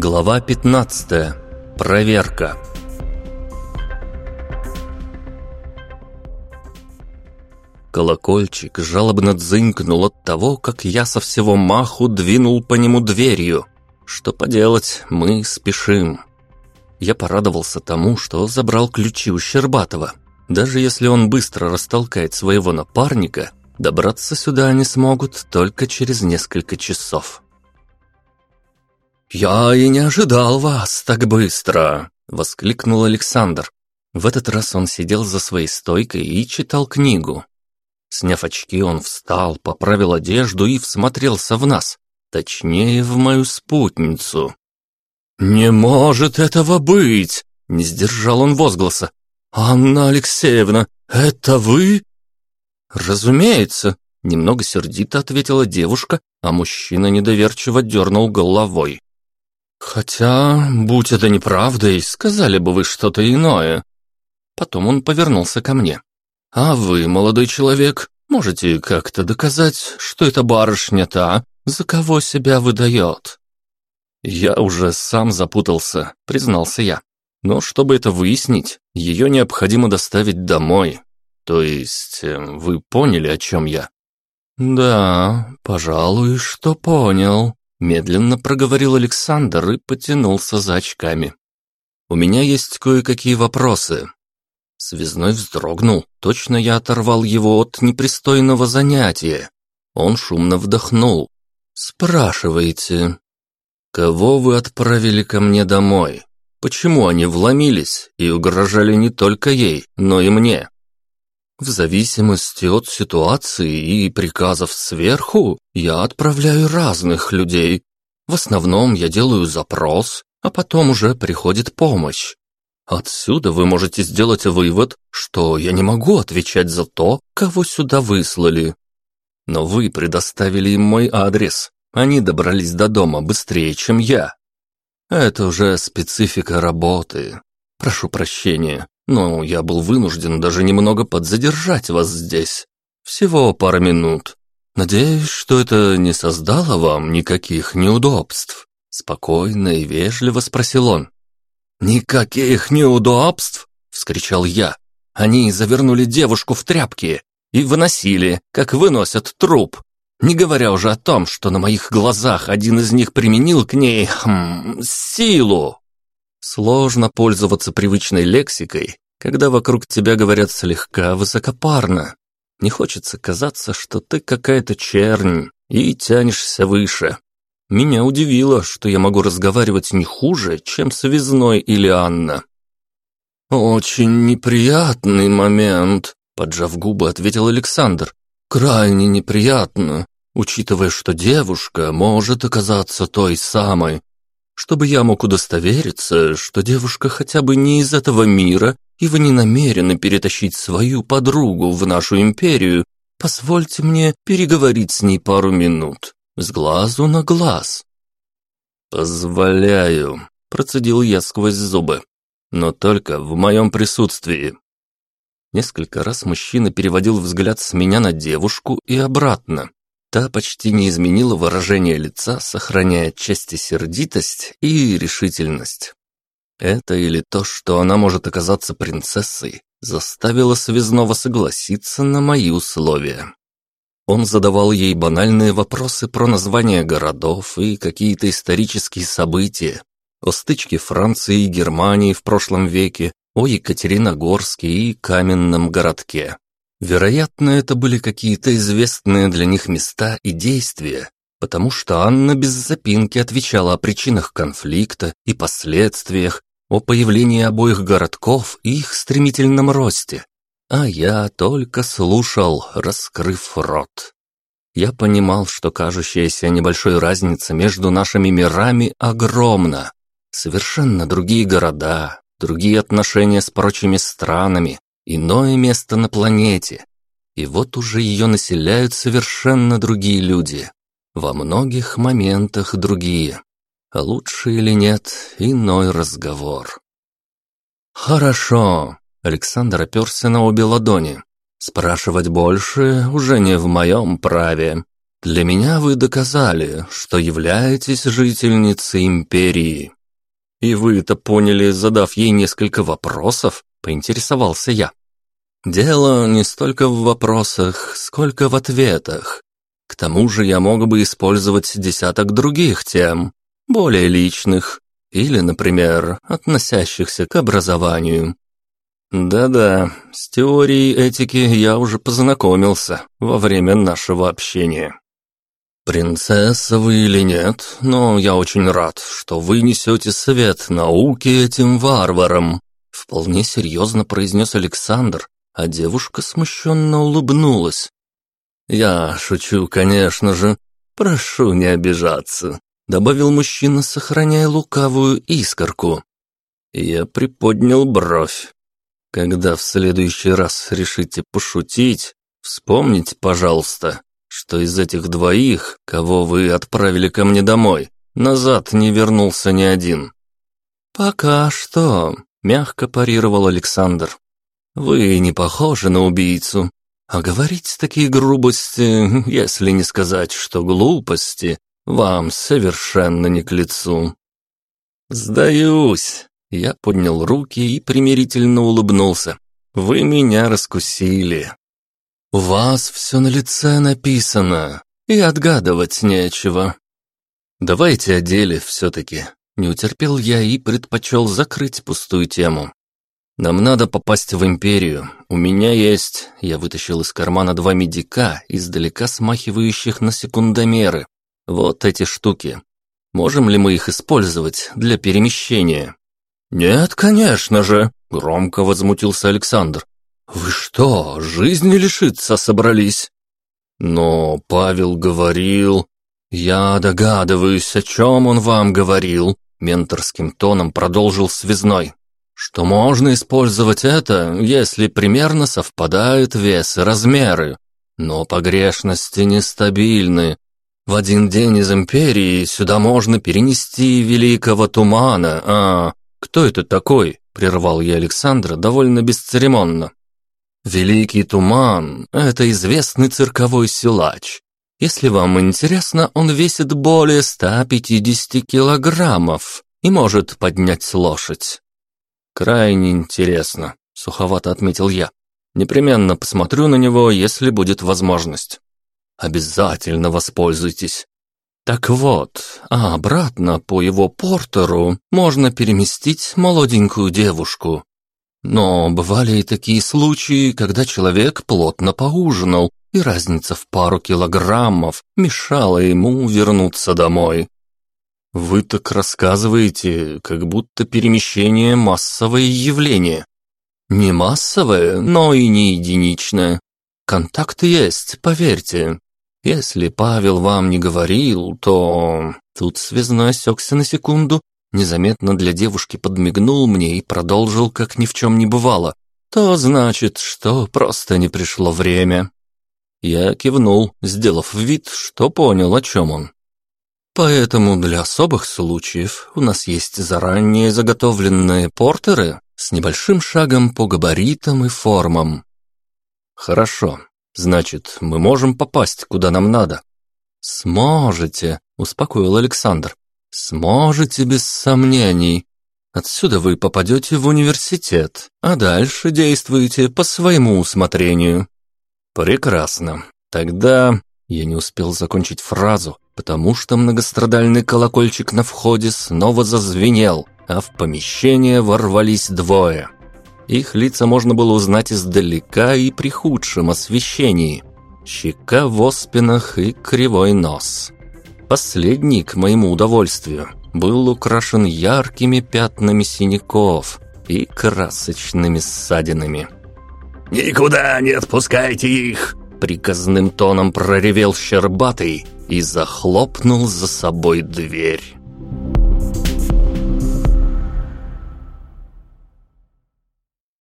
Глава 15. Проверка. Колокольчик жалобно дзынькнул от того, как я со всего маху двинул по нему дверью. Что поделать, мы спешим. Я порадовался тому, что забрал ключи у Щербатова. Даже если он быстро растолкает своего напарника, добраться сюда они смогут только через несколько часов. «Я и не ожидал вас так быстро!» — воскликнул Александр. В этот раз он сидел за своей стойкой и читал книгу. Сняв очки, он встал, поправил одежду и всмотрелся в нас, точнее, в мою спутницу. «Не может этого быть!» — не сдержал он возгласа. «Анна Алексеевна, это вы?» «Разумеется», — немного сердито ответила девушка, а мужчина недоверчиво дернул головой. «Хотя, будь это неправдой, сказали бы вы что-то иное». Потом он повернулся ко мне. «А вы, молодой человек, можете как-то доказать, что эта барышня та, за кого себя выдает?» «Я уже сам запутался», — признался я. «Но чтобы это выяснить, ее необходимо доставить домой. То есть, э, вы поняли, о чем я?» «Да, пожалуй, что понял», Медленно проговорил Александр и потянулся за очками. «У меня есть кое-какие вопросы». Связной вздрогнул. Точно я оторвал его от непристойного занятия. Он шумно вдохнул. «Спрашивайте, кого вы отправили ко мне домой? Почему они вломились и угрожали не только ей, но и мне?» В зависимости от ситуации и приказов сверху, я отправляю разных людей. В основном я делаю запрос, а потом уже приходит помощь. Отсюда вы можете сделать вывод, что я не могу отвечать за то, кого сюда выслали. Но вы предоставили им мой адрес. Они добрались до дома быстрее, чем я. Это уже специфика работы. Прошу прощения, но я был вынужден даже немного подзадержать вас здесь. Всего пара минут. Надеюсь, что это не создало вам никаких неудобств. Спокойно и вежливо спросил он. «Никаких неудобств?» — вскричал я. «Они завернули девушку в тряпки и выносили, как выносят труп. Не говоря уже о том, что на моих глазах один из них применил к ней хм, силу. Сложно пользоваться привычной лексикой, когда вокруг тебя говорят слегка высокопарно. Не хочется казаться, что ты какая-то чернь и тянешься выше. Меня удивило, что я могу разговаривать не хуже, чем связной или Анна. «Очень неприятный момент», — поджав губы, ответил Александр. «Крайне неприятно, учитывая, что девушка может оказаться той самой, чтобы я мог удостовериться, что девушка хотя бы не из этого мира, и вы не намерены перетащить свою подругу в нашу империю, позвольте мне переговорить с ней пару минут, с глазу на глаз». «Позволяю», — процедил я сквозь зубы, «но только в моем присутствии». Несколько раз мужчина переводил взгляд с меня на девушку и обратно. Та почти не изменила выражение лица, сохраняя отчасти сердитость и решительность. Это или то, что она может оказаться принцессой, заставило Связного согласиться на мои условия. Он задавал ей банальные вопросы про названия городов и какие-то исторические события, о стычке Франции и Германии в прошлом веке, о Екатериногорске и каменном городке. Вероятно, это были какие-то известные для них места и действия, потому что Анна без запинки отвечала о причинах конфликта и последствиях, о появлении обоих городков и их стремительном росте. А я только слушал, раскрыв рот. Я понимал, что кажущаяся небольшой разница между нашими мирами огромна. Совершенно другие города, другие отношения с прочими странами, иное место на планете. И вот уже ее населяют совершенно другие люди. Во многих моментах другие. А лучше или нет, иной разговор. «Хорошо», — Александр оперся на обе ладони. «Спрашивать больше уже не в моем праве. Для меня вы доказали, что являетесь жительницей империи. И вы это поняли, задав ей несколько вопросов, поинтересовался я. Дело не столько в вопросах, сколько в ответах. К тому же я мог бы использовать десяток других тем, более личных, или, например, относящихся к образованию. Да-да, с теорией этики я уже познакомился во время нашего общения. Принцесса вы или нет, но я очень рад, что вы несете свет науки этим варварам, вполне серьезно произнес Александр, а девушка смущенно улыбнулась. Я шучу, конечно же. Прошу не обижаться добавил мужчина, сохраняя лукавую искорку. Я приподнял бровь. Когда в следующий раз решите пошутить, вспомните, пожалуйста, что из этих двоих, кого вы отправили ко мне домой, назад не вернулся ни один. Пока что, мягко парировал Александр. Вы не похожи на убийцу, а говорить такие грубости, если не сказать, что глупости, вам совершенно не к лицу». «Сдаюсь!» Я поднял руки и примирительно улыбнулся. «Вы меня раскусили. У вас все на лице написано, и отгадывать нечего. Давайте о деле все-таки». Не утерпел я и предпочел закрыть пустую тему. «Нам надо попасть в Империю. У меня есть...» Я вытащил из кармана два медика, издалека смахивающих на секундомеры, вот эти штуки. Можем ли мы их использовать для перемещения? Нет, конечно же, громко возмутился Александр. Вы что, жизни лишиться собрались? Но Павел говорил... Я догадываюсь, о чем он вам говорил, менторским тоном продолжил связной. Что можно использовать это, если примерно совпадают вес и размеры. Но погрешности нестабильны, в один день из Империи сюда можно перенести Великого Тумана, а... Кто это такой?» — прервал я Александра довольно бесцеремонно. «Великий Туман — это известный цирковой силач. Если вам интересно, он весит более 150 килограммов и может поднять лошадь». «Крайне интересно», — суховато отметил я. «Непременно посмотрю на него, если будет возможность». Обязательно воспользуйтесь. Так вот, а обратно по его портеру можно переместить молоденькую девушку. Но бывали и такие случаи, когда человек плотно поужинал, и разница в пару килограммов мешала ему вернуться домой. Вы так рассказываете, как будто перемещение массовое явление. Не массовое, но и не единичное. Контакт есть, поверьте. Если Павел вам не говорил, то...» Тут связной осекся на секунду, незаметно для девушки подмигнул мне и продолжил, как ни в чем не бывало. «То значит, что просто не пришло время». Я кивнул, сделав вид, что понял, о чем он. Поэтому для особых случаев у нас есть заранее заготовленные портеры с небольшим шагом по габаритам и формам. Хорошо, Значит, мы можем попасть куда нам надо. Сможете, успокоил Александр. Сможете без сомнений. Отсюда вы попадете в университет, а дальше действуете по своему усмотрению. Прекрасно. Тогда я не успел закончить фразу, потому что многострадальный колокольчик на входе снова зазвенел, а в помещение ворвались двое. Их лица можно было узнать издалека и при худшем освещении. Щека в оспинах и кривой нос. Последний, к моему удовольствию, был украшен яркими пятнами синяков и красочными ссадинами. «Никуда не отпускайте их!» Приказным тоном проревел Щербатый и захлопнул за собой дверь.